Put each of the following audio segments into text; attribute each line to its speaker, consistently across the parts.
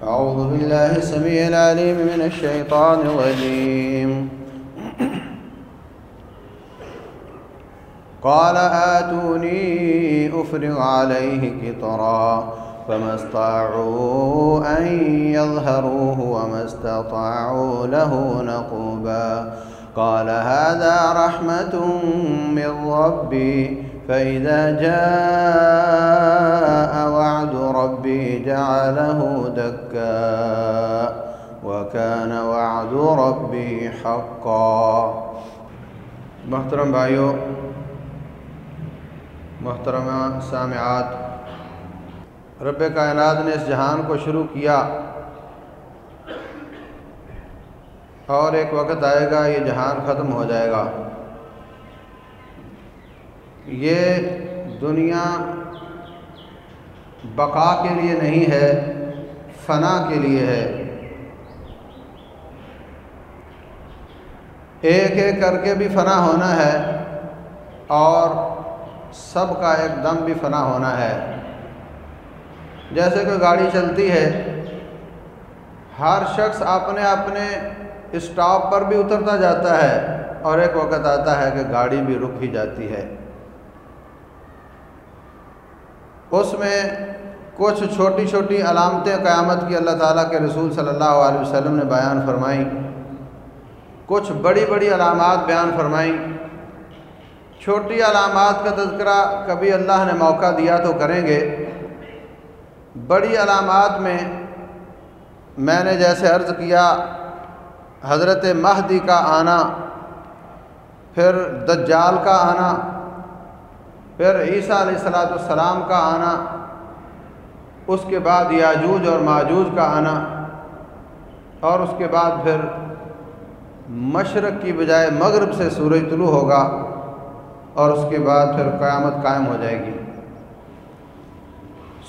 Speaker 1: أعوذ بالله السميع العليم من الشيطان الرجيم. قال آتوني أفرغ عليه قطرا فما استطاعوا أن يظهروه وما استطاعوا له نقوبا قال هذا رحمة من ربي فإذا جاء وعد ربي جعله دكا وكان وعد ربي حقا. محترم بھائیو محترمہ سامعات، رب کائنات نے اس جہان کو شروع کیا اور ایک وقت آئے گا یہ جہان ختم ہو جائے گا۔ یہ دنیا بقا کے لیے نہیں ہے، فنا کے لیے ہے۔ ایک ایک کر کے بھی فنا ہونا ہے اور سب کا ایک دم بھی فنا ہونا ہے۔ جیسے کہ گاڑی چلتی ہے، ہر شخص اپنے اپنے اسٹاپ پر بھی اترتا جاتا ہے اور ایک وقت آتا ہے کہ گاڑی بھی رک ہی جاتی ہے۔ اس میں کچھ چھوٹی چھوٹی علامتیں قیامت کی اللہ تعالیٰ کے رسول صلی اللہ علیہ وسلم نے بیان فرمائیں۔ کچھ بڑی بڑی علامات بیان فرمائیں۔ چھوٹی علامات کا تذکرہ کبھی اللہ نے موقع دیا تو کریں گے۔ بڑی علامات میں میں نے جیسے عرض کیا، حضرت مہدی کا آنا، پھر دجال کا آنا پھر عیسیٰ علیہ السلاۃ السلام کا آنا، اس کے بعد یاجوج اور ماجوج کا آنا، اور اس کے بعد پھر مشرق کی بجائے مغرب سے سورج طلوع ہوگا، اور اس کے بعد پھر قیامت قائم ہو جائے گی۔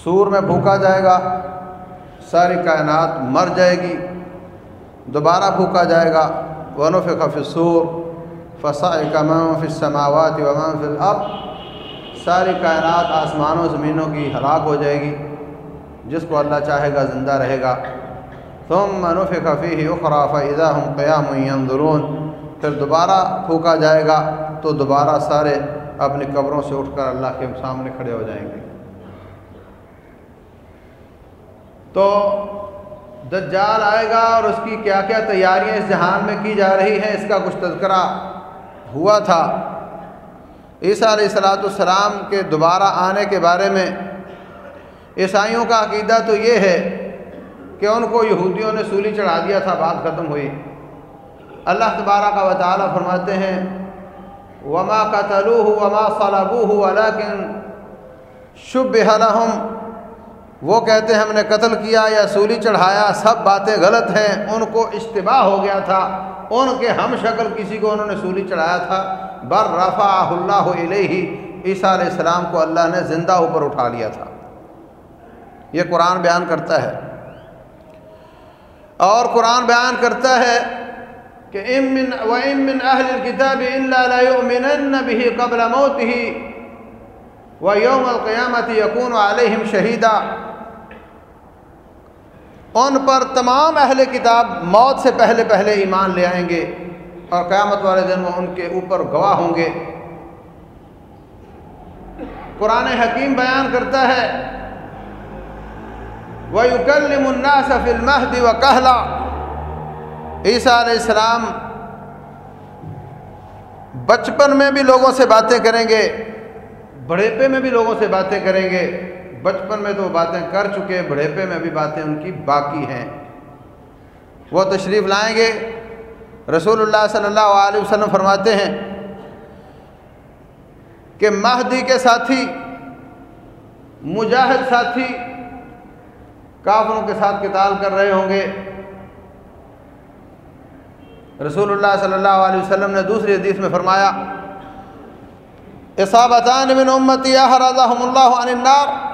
Speaker 1: سور میں بھوکا جائے گا، ساری کائنات مر جائے گی، دوبارہ پھونکا جائے گا۔ ونف خفصور فسا کمام فی السماوات ومام فی الاب ساری کائنات آسمانوں زمینوں کی ہلاک ہو جائے گی۔ جس کو اللہ چاہے گا زندہ رہے گا۔ تم منف خفی اخرا فضا ہم قیام اندرون پھر دوبارہ پھونکا جائے گا تو دوبارہ سارے اپنی قبروں سے اٹھ کر اللہ کے سامنے کھڑے ہو جائیں گے۔ تو دجال آئے گا اور اس کی کیا کیا تیاریاں اس جہان میں کی جا رہی ہیں، اس کا کچھ تذکرہ ہوا تھا۔ عیسیٰ علیہ السلاۃ السلام کے دوبارہ آنے کے بارے میں عیسائیوں کا عقیدہ تو یہ ہے کہ ان کو یہودیوں نے سولی چڑھا دیا تھا، بات ختم ہوئی۔ اللہ تبارہ کا وطالعہ فرماتے ہیں، وما قتلوہ وما صلبوہ ولیکن شب وہ کہتے ہیں ہم نے قتل کیا یا سولی چڑھایا، سب باتیں غلط ہیں، ان کو اشتباہ ہو گیا تھا، ان کے ہم شکل کسی کو انہوں نے سولی چڑھایا تھا۔ بر رفع اللہ علیہ عیسیٰ علیہ السلام کو اللہ نے زندہ اوپر اٹھا لیا تھا۔ یہ قرآن بیان کرتا ہے۔ اور قرآن بیان کرتا ہے کہ امن و امن اہل الکتاب اللہ یؤمنن به قبل موته، و یوم القیامت یقون علیہم شہیدہ ان پر تمام اہل کتاب موت سے پہلے پہلے ایمان لے آئیں گے اور قیامت والے دن وہ ان کے اوپر گواہ ہوں گے۔ قرآن حکیم بیان کرتا ہے، وَيُكَلِّمُ النَّاسَ فِي الْمَهْدِ وَكَهْلًا۔ عیسیٰ علیہ السلام بچپن میں بھی لوگوں سے باتیں کریں گے، بڑھیپے میں بھی لوگوں سے باتیں کریں گے۔ بچپن میں تو وہ باتیں کر چکے بڑھیپے میں بھی باتیں ان کی باقی ہیں۔ وہ تشریف لائیں گے۔ رسول اللہ صلی اللہ علیہ وسلم فرماتے ہیں کہ مہدی کے ساتھی، مجاہد ساتھی کافروں کے ساتھ قتال کر رہے ہوں گے۔ رسول اللہ صلی اللہ علیہ وسلم نے دوسری حدیث میں فرمایا، اصابتان من امتی احرضہم اللہ عن النار۔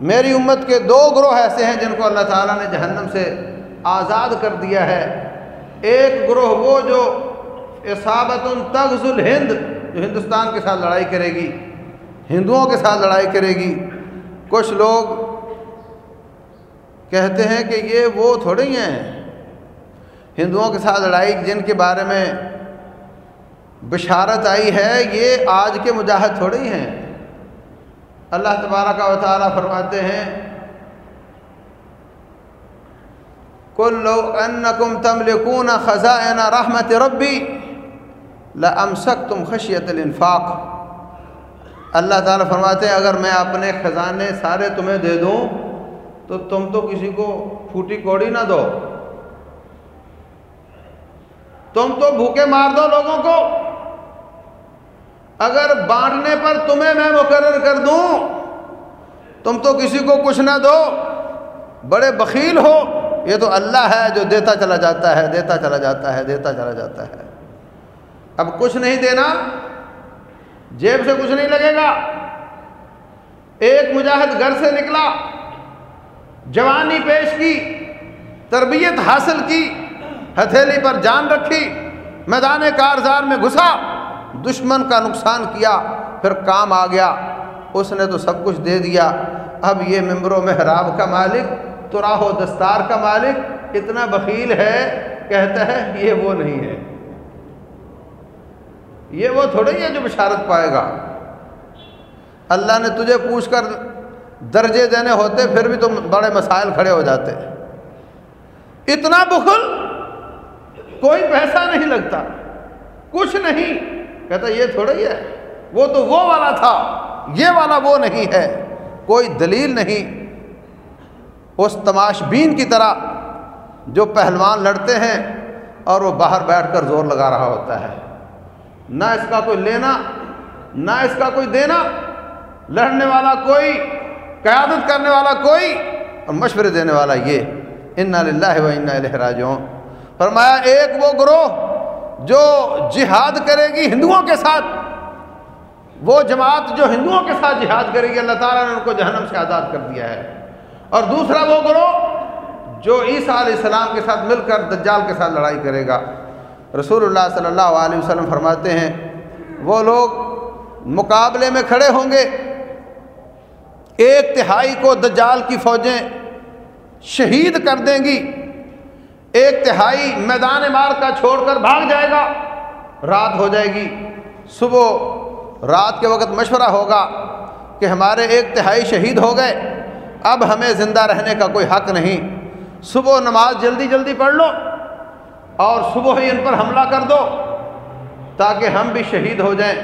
Speaker 1: میری امت کے دو گروہ ایسے ہیں جن کو اللہ تعالیٰ نے جہنم سے آزاد کر دیا ہے۔ ایک گروہ وہ جو اصابت تغز الہند، جو ہندوستان کے ساتھ لڑائی کرے گی، ہندوؤں کے ساتھ لڑائی کرے گی۔ کچھ لوگ کہتے ہیں کہ یہ وہ تھوڑے ہی ہیں۔ ہندوؤں کے ساتھ لڑائی جن کے بارے میں بشارت آئی ہے، یہ آج کے مجاہد تھوڑے ہی ہیں۔ اللہ تبارہ کا وطالعہ فرماتے ہیں کل انکم تملکون خزائن رحمت ربی لامسک تم خشیت الانفاق۔ اللہ تعالیٰ فرماتے ہیں، اگر میں اپنے خزانے سارے تمہیں دے دوں، تو تم تو کسی کو پھوٹی کوڑی نہ دو۔ تم تو بھوکے مار دو لوگوں کو۔ اگر بانٹنے پر تمہیں میں مقرر کر دوں، تم تو کسی کو کچھ نہ دو، بڑے بخیل ہو، یہ تو اللہ ہے جو دیتا چلا جاتا ہے، دیتا چلا جاتا ہے، دیتا چلا جاتا ہے۔ اب کچھ نہیں دینا، جیب سے کچھ نہیں لگے گا۔ ایک مجاہد گھر سے نکلا، جوانی پیش کی، تربیت حاصل کی، ہتھیلی پر جان رکھی، میدان کارزار میں گھسا۔ دشمن کا نقصان کیا، پھر کام آ گیا۔ اس نے تو سب کچھ دے دیا۔ اب یہ ممبر و محراب کا مالک تو راہ و دستار کا مالک اتنا بخیل ہے، کہتا ہے یہ وہ نہیں ہے۔ یہ وہ تھوڑے ہی ہے جو بشارت پائے گا۔ اللہ نے تجھے پوچھ کر درجے دینے ہوتے، پھر بھی تم بڑے مسائل کھڑے ہو جاتے۔ اتنا بخل، کوئی پیسہ نہیں لگتا۔ کچھ نہیں۔ کہتا یہ تھوڑا ہی ہے۔ وہ تو وہ والا تھا، یہ والا وہ نہیں ہے، کوئی دلیل نہیں۔ اس تماش بین کی طرح جو پہلوان لڑتے ہیں اور وہ باہر بیٹھ کر زور لگا رہا ہوتا ہے۔ نہ اس کا کوئی لینا، نہ اس کا کوئی دینا۔ لڑنے والا کوئی، قیادت کرنے والا کوئی، اور مشورے دینے والا یہ۔ ان للہ و انَََََََََََََََََََََََََََََََََََََََََََََََََََََََََََََََََََََ جو فرمایا، ایک وہ گروہ جو جہاد کرے گی ہندوؤں کے ساتھ، وہ جماعت جو ہندوؤں کے ساتھ جہاد کرے گی، اللہ تعالیٰ نے ان کو جہنم سے آزاد کر دیا ہے۔ اور دوسرا وہ گروہ جو عیسیٰ علیہ السلام کے ساتھ مل کر دجال کے ساتھ لڑائی کرے گا۔ رسول اللہ صلی اللہ علیہ وسلم فرماتے ہیں، وہ لوگ مقابلے میں کھڑے ہوں گے۔ ایک تہائی کو دجال کی فوجیں شہید کر دیں گی۔ ایک تہائی میدان مار کا چھوڑ کر بھاگ جائے گا، رات ہو جائے گی، صبح رات کے وقت مشورہ ہوگا کہ ہمارے ایک تہائی شہید ہو گئے، اب ہمیں زندہ رہنے کا کوئی حق نہیں۔ صبح نماز جلدی جلدی پڑھ لو اور صبح ہی ان پر حملہ کر دو تاکہ ہم بھی شہید ہو جائیں۔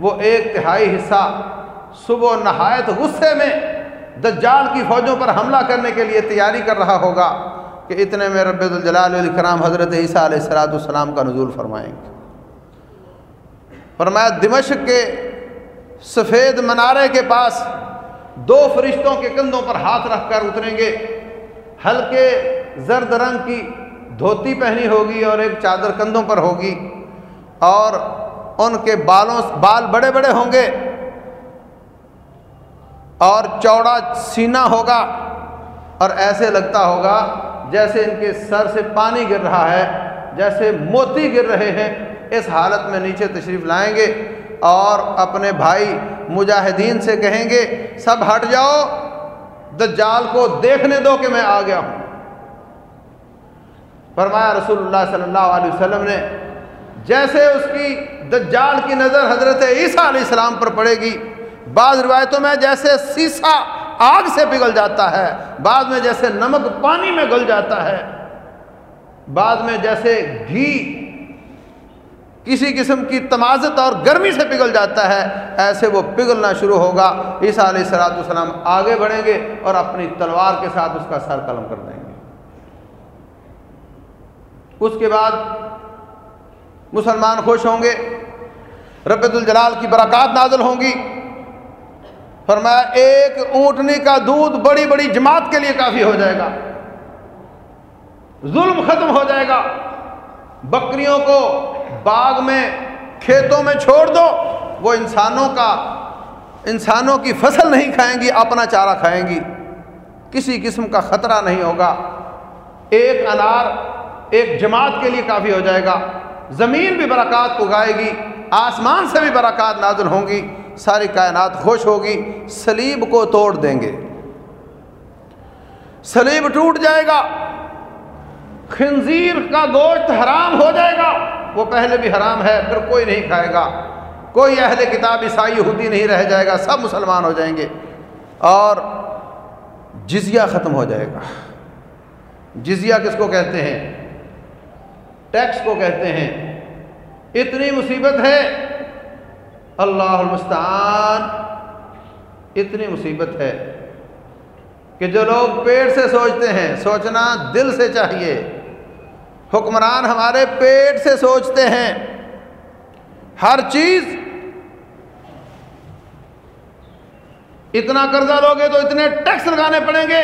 Speaker 1: وہ ایک تہائی حصہ صبح نہایت غصے میں دجال کی فوجوں پر حملہ کرنے کے لیے تیاری کر رہا ہوگا۔ کہ اتنے میں رب الجلال الکرام حضرت عیسیٰ علیہ السلاۃ السلام کا نزول فرمائیں گے۔ فرمایا، دمشق کے سفید منارے کے پاس دو فرشتوں کے کندھوں پر ہاتھ رکھ کر اتریں گے۔ ہلکے زرد رنگ کی دھوتی پہنی ہوگی اور ایک چادر کندھوں پر ہوگی اور ان کے بالوں بال بڑے بڑے ہوں گے اور چوڑا سینہ ہوگا اور ایسے لگتا ہوگا جیسے ان کے سر سے پانی گر رہا ہے، جیسے موتی گر رہے ہیں، اس حالت میں نیچے تشریف لائیں گے اور اپنے بھائی مجاہدین سے کہیں گے، سب ہٹ جاؤ، دجال کو دیکھنے دو کہ میں آ گیا ہوں۔ فرمایا رسول اللہ صلی اللہ علیہ وسلم نے، جیسے اس کی دجال کی نظر حضرت عیسیٰ علیہ السلام پر پڑے گی، بعض روایتوں میں جیسے سیسا آگ سے پگھل جاتا ہے۔ بعد میں جیسے نمک پانی میں گل جاتا ہے۔ بعد میں جیسے گھی کسی قسم کی تمازت اور گرمی سے پگھل جاتا ہے، ایسے وہ پگھلنا شروع ہوگا۔ عیسیٰ علیہ السلاۃ والسلام آگے بڑھیں گے اور اپنی تلوار کے ساتھ اس کا سر قلم کر دیں گے۔ اس کے بعد مسلمان خوش ہوں گے۔ ربت الجلال کی برکات نازل ہوں گی۔ فرمایا ایک اونٹنی کا دودھ بڑی بڑی جماعت کے لیے کافی ہو جائے گا۔ ظلم ختم ہو جائے گا۔ بکریوں کو باغ میں، کھیتوں میں چھوڑ دو، وہ انسانوں کا، انسانوں کی فصل نہیں کھائیں گی، اپنا چارہ کھائیں گی۔ کسی قسم کا خطرہ نہیں ہوگا۔ ایک انار ایک جماعت کے لیے کافی ہو جائے گا۔ زمین بھی برکات اگائے گی، آسمان سے بھی برکات نازل ہوں گی۔ ساری کائنات خوش ہوگی، سلیب کو توڑ دیں گے۔ سلیب ٹوٹ جائے گا، خنزیر کا گوشت حرام ہو جائے گا، وہ پہلے بھی حرام ہے، پھر کوئی نہیں کھائے گا۔ کوئی اہل کتاب عیسائی، یہودی نہیں رہ جائے گا، سب مسلمان ہو جائیں گے۔ اور جزیہ ختم ہو جائے گا۔ جزیہ کس کو کہتے ہیں؟ ٹیکس کو کہتے ہیں۔ اتنی مصیبت ہے اللہ المستعان۔ اتنی مصیبت ہے کہ جو لوگ پیٹ سے سوچتے ہیں، سوچنا دل سے چاہیے۔ حکمران ہمارے پیٹ سے سوچتے ہیں۔ ہر چیز۔ اتنا قرضہ لوگے تو اتنے ٹیکس لگانے پڑیں گے۔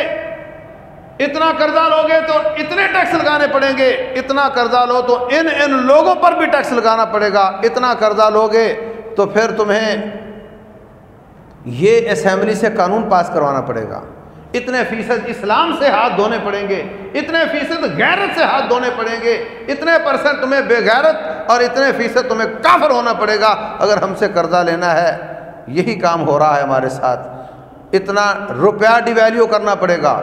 Speaker 1: اتنا قرضہ لوگے تو اتنے ٹیکس لگانے پڑیں گے۔ اتنا قرضہ لو تو ان ان لوگوں پر بھی ٹیکس لگانا پڑے گا۔ اتنا قرضہ لوگے تو پھر تمہیں یہ اسمبلی سے قانون پاس کروانا پڑے گا۔ اتنے فیصد اسلام سے ہاتھ دھونے پڑیں گے، اتنے فیصد غیرت سے ہاتھ دھونے پڑیں گے، اتنے پرسنٹ تمہیں بے غیرت اور اتنے فیصد تمہیں کافر ہونا پڑے گا۔ اگر ہم سے قرضہ لینا ہے، یہی کام ہو رہا ہے ہمارے ساتھ۔ اتنا روپیہ ڈی ویلیو کرنا پڑے گا۔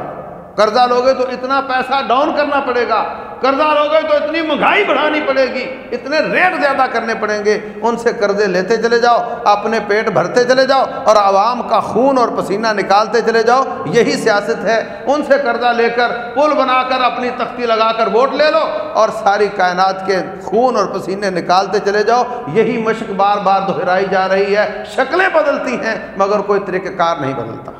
Speaker 1: قرضہ لوگے تو اتنا پیسہ ڈاؤن کرنا پڑے گا۔ قرضہ لوگے تو اتنی مہنگائی بڑھانی پڑے گی، اتنے ریٹ زیادہ کرنے پڑیں گے۔ ان سے قرضے لیتے چلے جاؤ، اپنے پیٹ بھرتے چلے جاؤ اور عوام کا خون اور پسینہ نکالتے چلے جاؤ۔ یہی سیاست ہے۔ ان سے قرضہ لے کر پل بنا کر اپنی تختی لگا کر ووٹ لے لو اور ساری کائنات کے خون اور پسینے نکالتے چلے جاؤ۔ یہی مشق بار بار دہرائی جا رہی ہے۔ شکلیں بدلتی ہیں، مگر کوئی طریقہ کار نہیں بدلتا۔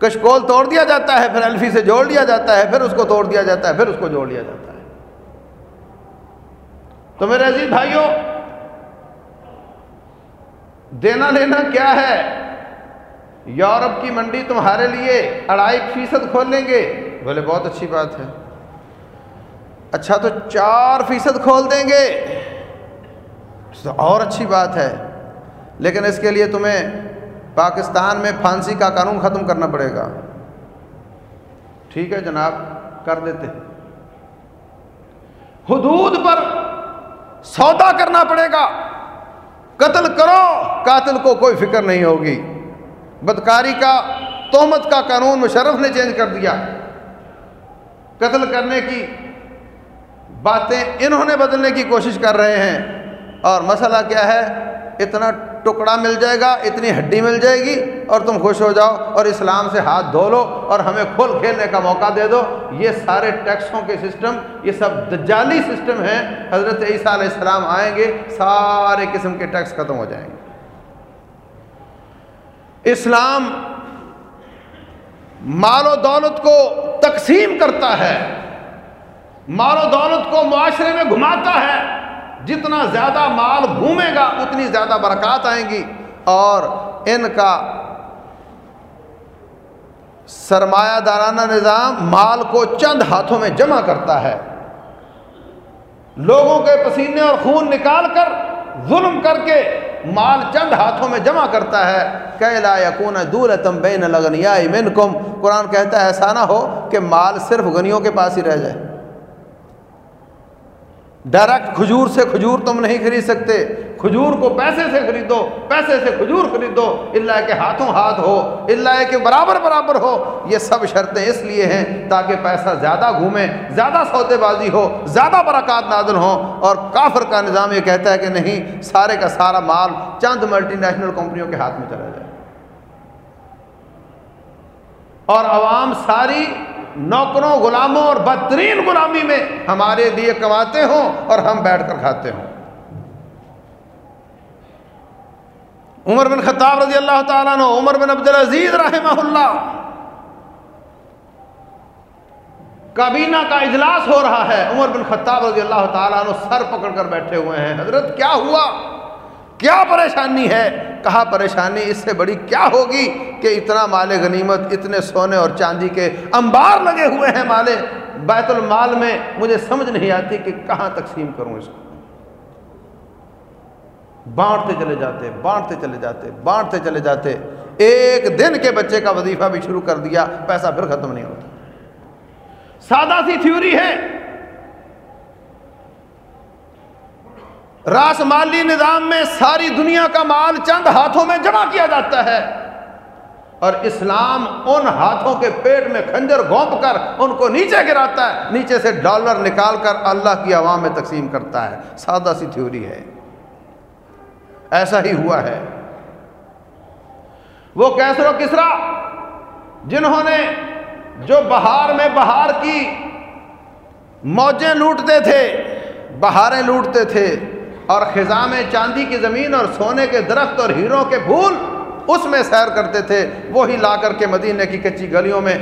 Speaker 1: کشکول توڑ دیا جاتا ہے، پھر الفی سے جوڑ لیا جاتا ہے، پھر اس کو توڑ دیا جاتا ہے، پھر اس کو جوڑ لیا جاتا ہے۔ تو میرے عزیز بھائیوں، دینا لینا کیا ہے؟ یورپ کی منڈی تمہارے لیے اڑائی فیصد کھول لیں گے۔ بولے، بہت اچھی بات ہے۔ اچھا تو چار فیصد کھول دیں گے۔ تو اور اچھی بات ہے۔ لیکن اس کے لیے تمہیں پاکستان میں پھانسی کا قانون ختم کرنا پڑے گا۔ ٹھیک ہے جناب، کر دیتے۔ حدود پر سودا کرنا پڑے گا۔ قتل کرو، قاتل کو کوئی فکر نہیں ہوگی۔ بدکاری کا تہمت کا قانون مشرف نے چینج کر دیا۔ قتل کرنے کی باتیں انہوں نے بدلنے کی کوشش کر رہے ہیں۔ اور مسئلہ کیا ہے؟ اتنا ٹکڑا مل جائے گا، اتنی ہڈی مل جائے گی اور تم خوش ہو جاؤ اور اسلام سے ہاتھ دھو لو اور ہمیں کھول کھیلنے کا موقع دے دو۔ یہ سارے ٹیکسوں کے سسٹم، یہ سب دجالی سسٹم ہیں۔ حضرت عیسیٰ علیہ السلام آئیں گے، سارے قسم کے ٹیکس ختم ہو جائیں گے۔ اسلام مال و دولت کو تقسیم کرتا ہے، مال و دولت کو معاشرے میں گھماتا ہے۔ جتنا زیادہ مال گھومے گا، اتنی زیادہ برکات آئیں گی۔ اور ان کا سرمایہ دارانہ نظام مال کو چند ہاتھوں میں جمع کرتا ہے۔ لوگوں کے پسینے اور خون نکال کر ظلم کر کے مال چند ہاتھوں میں جمع کرتا ہے۔ کیلا یقون دور تم بین لگنیا من کم قرآن کہتا ہے ایسا نہ ہو کہ مال صرف غنیوں کے پاس ہی رہ جائے۔ ڈائریکٹ کھجور سے کھجور تم نہیں خرید سکتے۔ کھجور کو پیسے سے خریدو، پیسے سے کھجور خریدو۔ اللہ کے ہاتھوں ہاتھ ہو، اللہ کے برابر برابر ہو۔ یہ سب شرطیں اس لیے ہیں تاکہ پیسہ زیادہ گھومے، زیادہ سودے بازی ہو، زیادہ برکات نادل ہوں۔ اور کافر کا نظام یہ کہتا ہے کہ نہیں، سارے کا سارا مال چند ملٹی نیشنل کمپنیوں کے ہاتھ میں چلا جائے۔ اور عوام ساری نوکروں، غلاموں اور بدترین غلامی میں ہمارے لیے کماتے ہوں اور ہم بیٹھ کر کھاتے ہوں۔ عمر بن خطاب رضی اللہ تعالیٰ نے عمر بن عبد العزیز رحمہ اللہ، کابینہ کا اجلاس ہو رہا ہے۔ عمر بن خطاب رضی اللہ تعالیٰ نے سر پکڑ کر بیٹھے ہوئے ہیں۔ حضرت، کیا ہوا؟ کیا پریشانی ہے؟ کہا پریشانی اس سے بڑی کیا ہوگی کہ اتنا مال غنیمت، اتنے سونے اور چاندی کے انبار لگے ہوئے ہیں مالے بیت المال میں مجھے سمجھ نہیں آتی کہ کہاں تقسیم کروں اس کو۔ بانٹتے چلے جاتے، بانٹتے چلے جاتے، بانٹتے چلے جاتے۔ ایک دن کے بچے کا وظیفہ بھی شروع کر دیا، پیسہ پھر ختم نہیں ہوتا۔ سادہ سی تھیوری ہے راس مالی نظام میں ساری دنیا کا مال چند ہاتھوں میں جمع کیا جاتا ہے۔ اور اسلام ان ہاتھوں کے پیٹ میں کھنجر گھونپ کر ان کو نیچے گراتا ہے۔ نیچے سے ڈالر نکال کر اللہ کی عوام میں تقسیم کرتا ہے۔ سادہ سی تھیوری ہے۔ ایسا ہی ہوا ہے۔ وہ کیسر و کسرا جنہوں نے جو بہار میں بہار کی موجیں لوٹتے تھے، بہاریں لوٹتے تھے۔ اور خزاں میں چاندی کی زمین اور سونے کے درخت اور ہیروں کے پھول اس میں سیر کرتے تھے۔ وہی لا کر کے مدینہ کی کچی گلیوں میں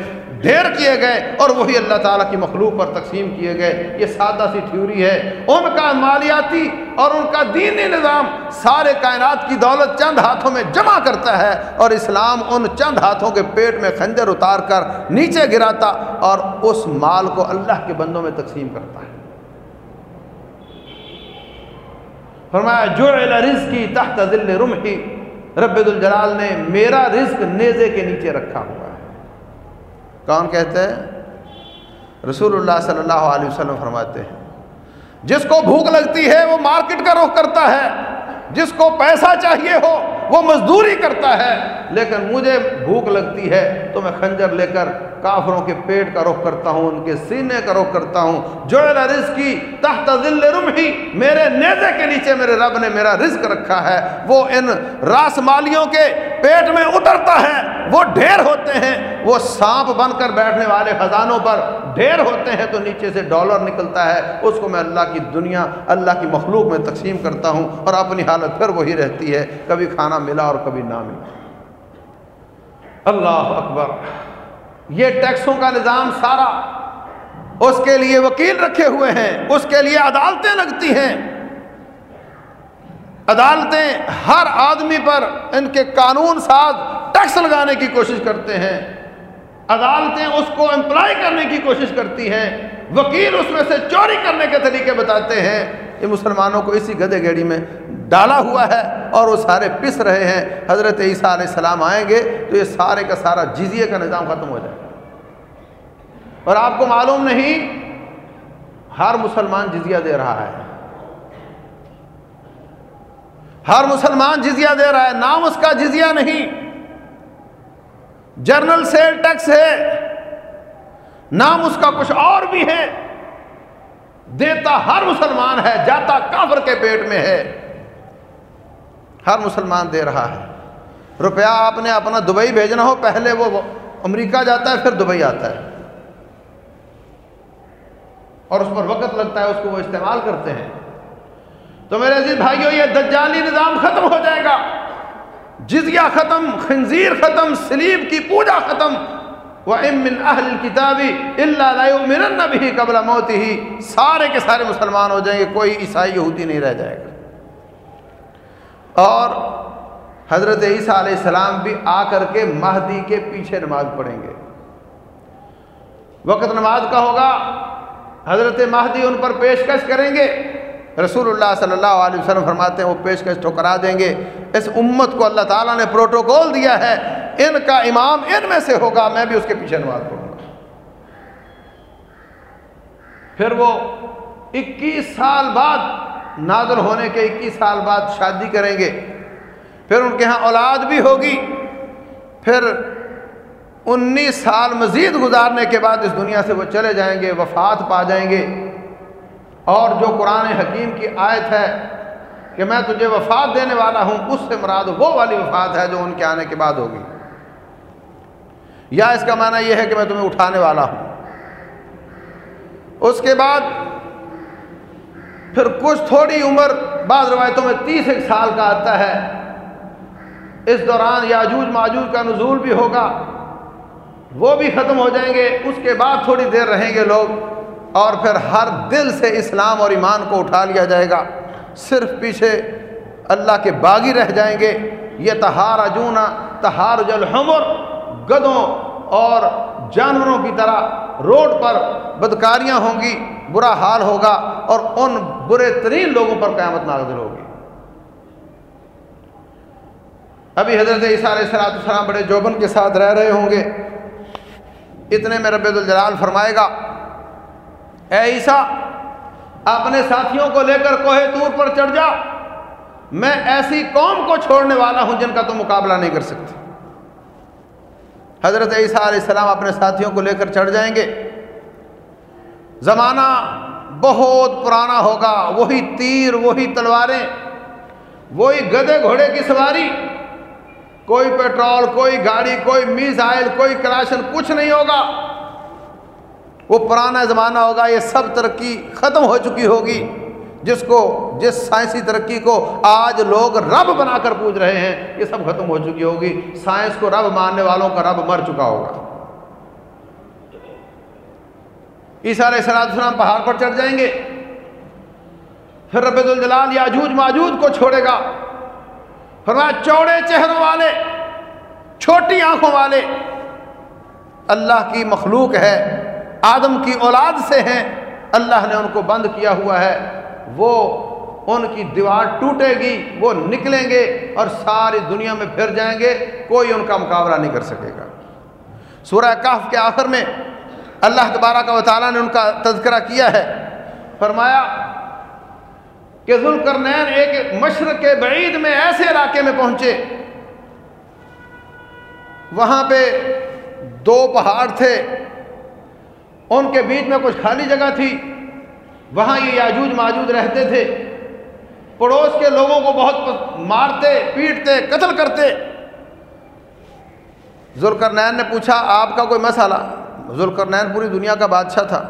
Speaker 1: ڈھیر کیے گئے اور وہی اللہ تعالیٰ کی مخلوق پر تقسیم کیے گئے۔ یہ سادہ سی تھیوری ہے۔ ان کا مالیاتی اور ان کا دینی نظام سارے کائنات کی دولت چند ہاتھوں میں جمع کرتا ہے اور اسلام ان چند ہاتھوں کے پیٹ میں خنجر اتار کر نیچے گراتا اور اس مال کو اللہ کے بندوں میں تقسیم کرتا ہے۔ فرمایا، جو رزقی تحت ذل رمحی، رب الجلال نے میرا رزق نیزے کے نیچے رکھا ہوا ہے۔ کون کہتے ہیں؟ رسول اللہ صلی اللہ علیہ وسلم فرماتے ہیں، جس کو بھوک لگتی ہے وہ مارکیٹ کا رخ کرتا ہے، جس کو پیسہ چاہیے ہو وہ مزدوری کرتا ہے۔ لیکن مجھے بھوک لگتی ہے تو میں خنجر لے کر کافروں کے پیٹ کا رخ کرتا ہوں، ان کے سینے کا رخ کرتا ہوں۔ جو رزق کی تحت ذل رمحی، میرے نیزے کے نیچے میرے رب نے میرا رزق رکھا ہے۔ وہ ان راس مالیوں کے پیٹ میں اترتا ہے، وہ ڈھیر ہوتے ہیں۔ وہ سانپ بن کر بیٹھنے والے خزانوں پر ڈھیر ہوتے ہیں تو نیچے سے ڈالر نکلتا ہے۔ اس کو میں اللہ کی دنیا، اللہ کی مخلوق میں تقسیم کرتا ہوں اور اپنی حالت پھر وہی رہتی ہے۔ کبھی کھانا ملا اور کبھی نہ ملا۔ اللہ اکبر۔ یہ ٹیکسوں کا نظام سارا اس کے لیے وکیل رکھے ہوئے ہیں، اس کے لیے عدالتیں لگتی ہیں۔ عدالتیں ہر آدمی پر ان کے قانون ساز ٹیکس لگانے کی کوشش کرتے ہیں۔ عدالتیں اس کو امپلائی کرنے کی کوشش کرتی ہیں۔ وکیل اس میں سے چوری کرنے کے طریقے بتاتے ہیں۔ یہ مسلمانوں کو اسی گدے گیڑی میں ڈالا ہوا ہے۔ اور وہ سارے پس رہے ہیں، حضرت عیسیٰ علیہ السلام آئیں گے تو یہ سارے کا سارا جزیے کا نظام ختم ہو جائے۔ اور آپ کو معلوم نہیں، ہر مسلمان جزیہ دے رہا ہے۔ ہر مسلمان جزیہ دے رہا ہے، نام اس کا جزیہ نہیں۔ جرنل سیل ٹیکس ہے، نام اس کا کچھ اور بھی ہے۔ دیتا ہر مسلمان ہے، جاتا کافر کے پیٹ میں ہے۔ ہر مسلمان دے رہا ہے۔ روپیہ آپ نے اپنا دبئی بھیجنا ہو، پہلے وہ امریکہ جاتا ہے، پھر دبئی آتا ہے۔ اور اس پر وقت لگتا ہے، اس کو وہ استعمال کرتے ہیں۔ تو میرے عزیز بھائیوں یہ دجالی نظام ختم ہو جائے گا۔ جزیہ ختم، خنزیر ختم، سلیب کی پوجا ختم۔ وہ امن اہل کتابی اللہ مرن بھی قبل موت ہی سارے کے سارے مسلمان ہو جائیں گے، کوئی عیسائی یہودی نہیں رہ جائے گا۔ اور حضرت عیسیٰ علیہ السلام بھی آ کر کے مہدی کے پیچھے نماز پڑھیں گے۔ وقت نماز کا ہوگا، حضرت مہدی ان پر پیشکش کریں گے۔ رسول اللہ صلی اللہ علیہ وسلم فرماتے ہیں، وہ پیشکش ٹھکرا دیں گے۔ اس امت کو اللہ تعالیٰ نے پروٹوکول دیا ہے، ان کا امام ان میں سے ہوگا، میں بھی اس کے پیچھے نماز پڑھوں گا۔ پھر وہ اکیس سال بعد نازل ہونے کے اکیس سال بعد شادی کریں گے۔ پھر ان کے ہاں اولاد بھی ہوگی۔ پھر انیس سال مزید گزارنے کے بعد اس دنیا سے وہ چلے جائیں گے، وفات پا جائیں گے۔ اور جو قرآن حکیم کی آیت ہے کہ میں تجھے وفات دینے والا ہوں، اس سے مراد وہ والی وفات ہے جو ان کے آنے کے بعد ہوگی۔ یا اس کا معنی یہ ہے کہ میں تمہیں اٹھانے والا ہوں۔ اس کے بعد پھر کچھ تھوڑی عمر بعض روایتوں میں تیس ایک سال کا آتا ہے۔ اس دوران یاجوج ماجوج کا نزول بھی ہوگا۔ وہ بھی ختم ہو جائیں گے، اس کے بعد تھوڑی دیر رہیں گے لوگ۔ اور پھر ہر دل سے اسلام اور ایمان کو اٹھا لیا جائے گا۔ صرف پیچھے اللہ کے باغی رہ جائیں گے۔ یہ تہار اجونا تہار جلحمر گدوں اور جانوروں کی طرح روڈ پر بدکاریاں ہوں گی۔ برا حال ہوگا اور ان برے ترین لوگوں پر قیامت نازل ہوگی۔ ابھی حضرت عیسیٰ علیہ السلاۃ السلام بڑے جوبن کے ساتھ رہ رہے ہوں گے۔ اتنے میں رب الجلال فرمائے گا، اے عیسیٰ، اپنے ساتھیوں کو لے کر کوہ تور پر چڑھ جا۔ میں ایسی قوم کو چھوڑنے والا ہوں جن کا تو مقابلہ نہیں کر سکتے۔ حضرت عیسیٰ علیہ السلام اپنے ساتھیوں کو لے کر چڑھ جائیں گے۔ زمانہ بہت پرانا ہوگا، وہی تیر، وہی تلواریں، وہی گدے گھوڑے کی سواری، کوئی پیٹرول، کوئی گاڑی، کوئی میزائل، کوئی کراشن، کچھ نہیں ہوگا۔ وہ پرانا زمانہ ہوگا، یہ سب ترقی ختم ہو چکی ہوگی، جس کو، جس سائنسی ترقی کو آج لوگ رب بنا کر پوچھ رہے ہیں، یہ سب ختم ہو چکی ہوگی۔ سائنس کو رب ماننے والوں کا رب مر چکا ہوگا۔ عیسیٰ علیہ السلام السلام پہاڑ پر چڑھ جائیں گے۔ پھر رب الجلال یاجوج ماجوج کو چھوڑے گا۔ فرمایا، چوڑے چہروں والے، چھوٹی آنکھوں والے، اللہ کی مخلوق ہے، آدم کی اولاد سے ہیں، اللہ نے ان کو بند کیا ہوا ہے۔ وہ ان کی دیوار ٹوٹے گی، وہ نکلیں گے اور ساری دنیا میں پھر جائیں گے، کوئی ان کا مقابلہ نہیں کر سکے گا۔ سورہ کاف کے آخر میں اللہ تبارہ کا تعالیٰ نے ان کا تذکرہ کیا ہے۔ فرمایا کہ ذوالقرنین ایک مشرق کے بعید میں ایسے علاقے میں پہنچے۔ وہاں پہ دو پہاڑ تھے۔ ان کے بیچ میں کچھ خالی جگہ تھی۔ وہاں یہ یاجوج ماجوج رہتے تھے۔ پڑوس کے لوگوں کو بہت مارتے، پیٹتے، قتل کرتے۔ ذوالقرنین نے پوچھا، آپ کا کوئی مسئلہ؟ ذوالقرنین پوری دنیا کا بادشاہ تھا۔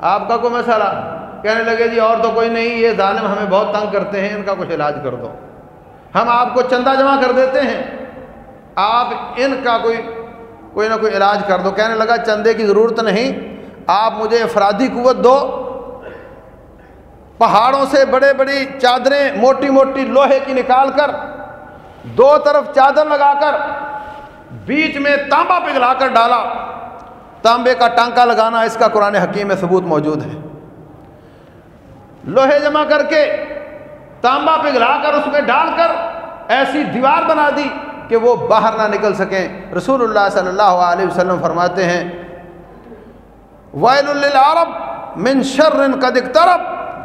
Speaker 1: آپ کا کوئی مسئلہ؟ کہنے لگے جی اور تو کوئی نہیں، یہ ظالم ہمیں بہت تنگ کرتے ہیں، ان کا کچھ علاج کر دو۔ ہم آپ کو چندہ جمع کر دیتے ہیں۔ آپ ان کا کوئی کوئی نہ کوئی علاج کر دو۔ کہنے لگا، چندے کی ضرورت نہیں، آپ مجھے افرادی قوت دو۔ پہاڑوں سے بڑے بڑی چادریں، موٹی موٹی لوہے کی نکال کر، دو طرف چادر لگا کر بیچ میں تانبا پگھلا کر ڈالا۔ تانبے کا ٹانکا لگانا اس کا قرآن حکیم میں ثبوت موجود ہے۔ لوہے جمع کر کے تانبا پگھلا کر اس میں ڈال کر ایسی دیوار بنا دی کہ وہ باہر نہ نکل سکیں۔ رسول اللہ صلی اللہ علیہ وسلم فرماتے ہیں وائل العرب من شر قد اقترب۔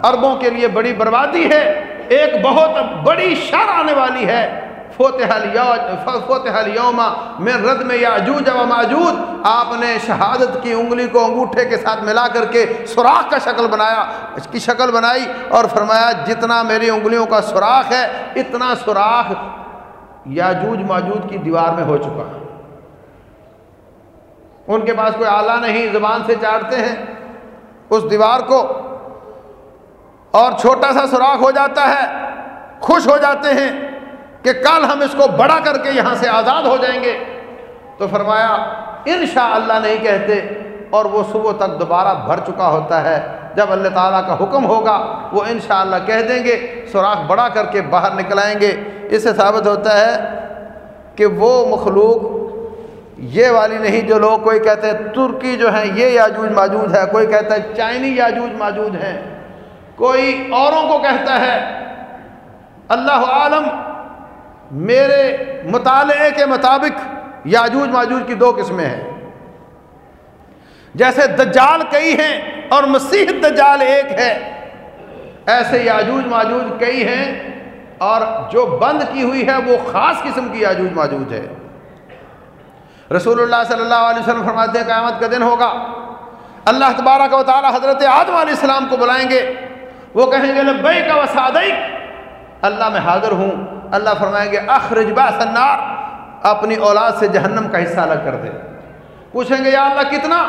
Speaker 1: عربوں کے لیے بڑی بربادی ہے، ایک بہت بڑی شر آنے والی ہے۔ فتح اليوم من رد میں یاجوج و ماجوج آپ نے شہادت کی انگلی کو انگوٹھے کے ساتھ ملا کر کے سوراخ کا شکل بنایا، اس کی شکل بنائی اور فرمایا، جتنا میری انگلیوں کا سوراخ ہے، اتنا سوراخ یاجوج ماجوج کی دیوار میں ہو چکا ہے۔ ان کے پاس کوئی آلہ نہیں، زبان سے چاٹتے ہیں اس دیوار کو اور چھوٹا سا سوراخ ہو جاتا ہے، خوش ہو جاتے ہیں۔ کہ کل ہم اس کو بڑا کر کے یہاں سے آزاد ہو جائیں گے۔ تو فرمایا، انشاء اللہ نہیں کہتے، اور وہ صبح تک دوبارہ بھر چکا ہوتا ہے۔ جب اللہ تعالیٰ کا حکم ہوگا، وہ انشاءاللہ کہہ دیں گے، سوراخ بڑا کر کے باہر نکلائیں گے۔ اس سے ثابت ہوتا ہے کہ وہ مخلوق یہ والی نہیں جو لوگ کوئی کہتے ہیں، ترکی جو ہیں، یہ یاجوج موجود ہے کوئی کہتا ہے چائنی یاجوج موجود ہیں۔ کوئی اوروں کو کہتا ہے، اللہ عالم میرے مطالعے کے مطابق یاجوج ماجوج کی دو قسمیں ہیں۔ جیسے دجال کئی ہیں اور مسیح دجال ایک ہے۔ ایسے یاجوج ماجوج کئی ہیں اور جو بند کی ہوئی ہے وہ خاص قسم کی یاجوج ماجوج ہے۔ رسول اللہ صلی اللہ علیہ وسلم فرماتے ہیں قیامت کا دن ہوگا۔ اللہ تبارہ کا تعالیٰ حضرت آدم علیہ السلام کو بلائیں گے۔ وہ کہیں گے لبئی کا وسادئی اللہ میں حاضر ہوں۔ اللہ فرمائیں گے، اخرج النار، اپنی اولاد سے جہنم کا حصہ الگ کر دے۔ پوچھیں گے، یا اللہ کتنا؟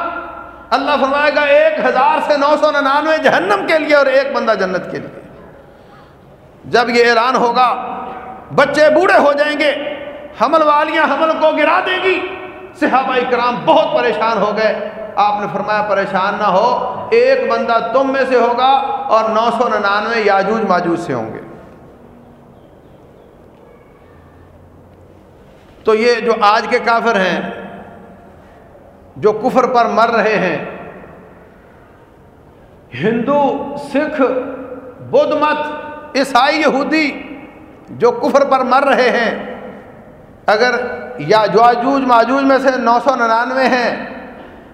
Speaker 1: اللہ فرمائے گا، ایک ہزار سے نو سو ننانوے جہنم کے لیے اور ایک بندہ جنت کے لیے۔ جب یہ اعلان ہوگا، بچے بوڑھے ہو جائیں گے، حمل والیاں حمل کو گرا دیں گی۔ صحابہ کرام بہت پریشان ہو گئے۔ آپ نے فرمایا، پریشان نہ ہو، ایک بندہ تم میں سے ہوگا اور نو سو ننانوے یاجوج ماجوج سے ہوں گے۔ تو یہ جو آج کے کافر ہیں، جو کفر پر مر رہے ہیں، ہندو، سکھ، بدھ مت، عیسائی، یہودی جو کفر پر مر رہے ہیں، اگر یا جو ماجوج میں سے نو سو ننانوے ہیں،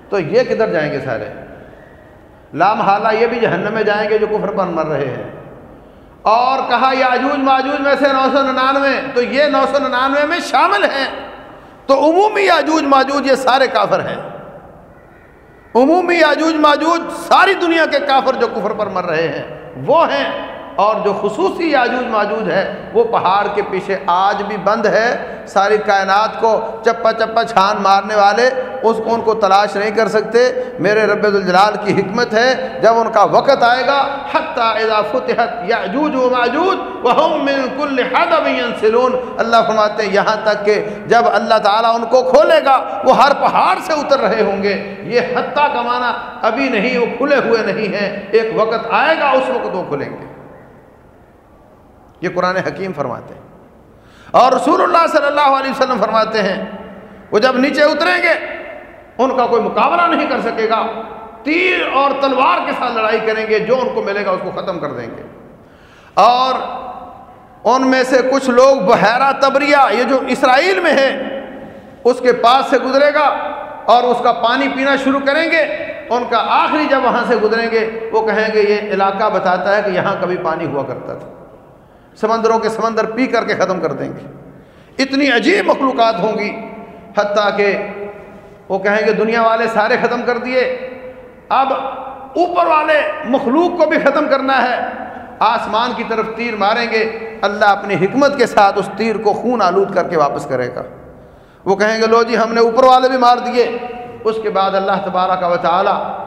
Speaker 1: تو یہ کدھر جائیں گے سارے؟ لام حالہ یہ بھی جہنم میں جائیں گے جو کفر پر مر رہے ہیں۔ اور کہا یاجوج ماجوج میں سے نو سو ننانوے، تو یہ نو سو ننانوے میں شامل ہیں۔ تو عمومی یاجوج ماجوج یہ سارے کافر ہیں۔ عمومی یاجوج ماجوج ساری دنیا کے کافر جو کفر پر مر رہے ہیں، وہ ہیں۔ اور جو خصوصی یاجوج ماجوج ہے، وہ پہاڑ کے پیچھے آج بھی بند ہے۔ ساری کائنات کو چپا چپا چھان مارنے والے اس کو ان کو تلاش نہیں کر سکتے۔ میرے رب الجلال کی حکمت ہے، جب ان کا وقت آئے گا، حتیٰ فتحت یاجوج و ماجوج وہم من کل حدب ینسلون۔ اللہ فرماتے ہیں، یہاں تک کہ جب اللہ تعالیٰ ان کو کھولے گا، وہ ہر پہاڑ سے اتر رہے ہوں گے۔ یہ حتیٰ کا معنی ابھی نہیں، وہ کھلے ہوئے نہیں ہیں۔ ایک وقت آئے گا، اس وقت وہ کھلیں گے۔ یہ قرآن حکیم فرماتے ہیں۔ اور رسول اللہ صلی اللہ علیہ وسلم فرماتے ہیں، وہ جب نیچے اتریں گے، ان کا کوئی مقابلہ نہیں کر سکے گا۔ تیر اور تلوار کے ساتھ لڑائی کریں گے، جو ان کو ملے گا اس کو ختم کر دیں گے۔ اور ان میں سے کچھ لوگ بحیرہ تبریہ، یہ جو اسرائیل میں ہے اس کے پاس سے گزرے گا اور اس کا پانی پینا شروع کریں گے۔ ان کا آخری جب وہاں سے گزریں گے، وہ کہیں گے، یہ علاقہ بتاتا ہے کہ یہاں کبھی پانی ہوا کرتا تھا۔ سمندروں کے سمندر پی کر کے ختم کر دیں گے۔ اتنی عجیب مخلوقات ہوں گی، حتیٰ کہ وہ کہیں گے دنیا والے سارے ختم کر دیے۔ اب اوپر والے مخلوق کو بھی ختم کرنا ہے۔ آسمان کی طرف تیر ماریں گے۔ اللہ اپنی حکمت کے ساتھ اس تیر کو خون آلود کر کے واپس کرے گا۔ وہ کہیں گے، لو جی ہم نے اوپر والے بھی مار دیے۔ اس کے بعد اللہ تبارہ کا وطالعہ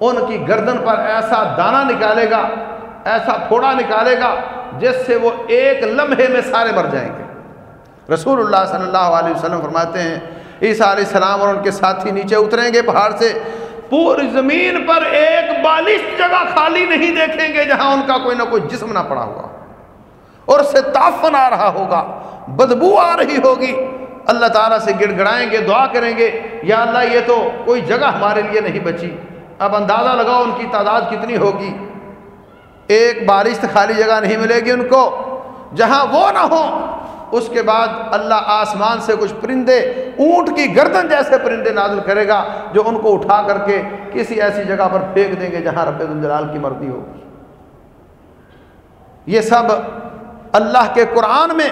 Speaker 1: ان کی گردن پر ایسا دانہ نکالے گا، ایسا پھوڑا نکالے گا جس سے وہ ایک لمحے میں سارے مر جائیں گے۔ رسول اللہ صلی اللہ علیہ وسلم فرماتے ہیں، عیسیٰ علیہ السلام اور ان کے ساتھی نیچے اتریں گے پہاڑ سے۔ پوری زمین پر ایک بالش جگہ خالی نہیں دیکھیں گے جہاں ان کا کوئی نہ کوئی جسم نہ پڑا ہوا اور اس سے تعفن آ رہا ہوگا، بدبو آ رہی ہوگی۔ اللہ تعالیٰ سے گڑ گڑائیں گے، دعا کریں گے، یا اللہ یہ تو کوئی جگہ ہمارے لیے نہیں بچی۔ اب اندازہ لگاؤ ان کی تعداد کتنی ہوگی۔ ایک بارش خالی جگہ نہیں ملے گی ان کو جہاں وہ نہ ہوں، اس کے بعد اللہ آسمان سے کچھ پرندے اونٹ کی گردن جیسے پرندے نازل کرے گا، جو ان کو اٹھا کر کے کسی ایسی جگہ پر پھینک دیں گے جہاں رب الجلال کی مرضی ہوگی یہ سب اللہ کے قرآن میں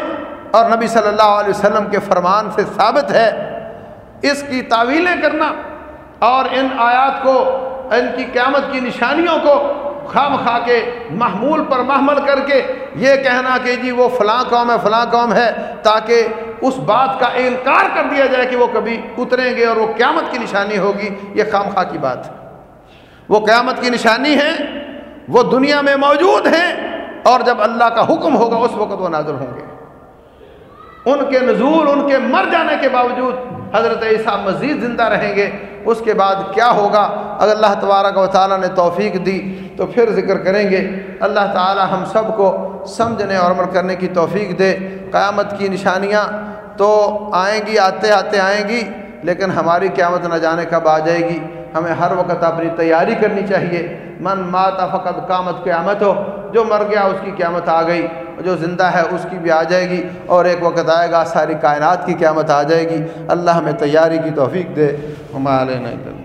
Speaker 1: اور نبی صلی اللہ علیہ وسلم کے فرمان سے ثابت ہے۔ اس کی تعویلیں کرنا اور ان آیات کو، ان کی قیامت کی نشانیوں کو خام خواہ کے محمول پر محمل کر کے یہ کہنا کہ جی وہ فلاں قوم ہے، فلاں قوم ہے، تاکہ اس بات کا انکار کر دیا جائے کہ وہ کبھی اتریں گے اور وہ قیامت کی نشانی ہوگی۔ یہ خام خواہ کی بات۔ وہ قیامت کی نشانی ہے، وہ دنیا میں موجود ہیں اور جب اللہ کا حکم ہوگا اس وقت وہ نازل ہوں گے۔ ان کے نزول، ان کے مر جانے کے باوجود حضرت عیسیٰ مزید زندہ رہیں گے۔ اس کے بعد کیا ہوگا؟ اگر اللہ تبارک و تعالیٰ نے توفیق دی تو پھر ذکر کریں گے۔ اللہ تعالیٰ ہم سب کو سمجھنے اور عمل کرنے کی توفیق دے۔ قیامت کی نشانیاں تو آئیں گی، آتے آتے آئیں گی، لیکن ہماری قیامت نہ جانے کب آ جائے گی۔ ہمیں ہر وقت اپنی تیاری کرنی چاہیے۔ من ماتا فقط قامت قیامت ہو۔ جو مر گیا اس کی قیامت آ گئی، جو زندہ ہے اس کی بھی آ جائے گی۔ اور ایک وقت آئے گا، ساری کائنات کی قیامت آ جائے گی۔ اللہ ہمیں تیاری کی توفیق دے۔ ہمارے نہیں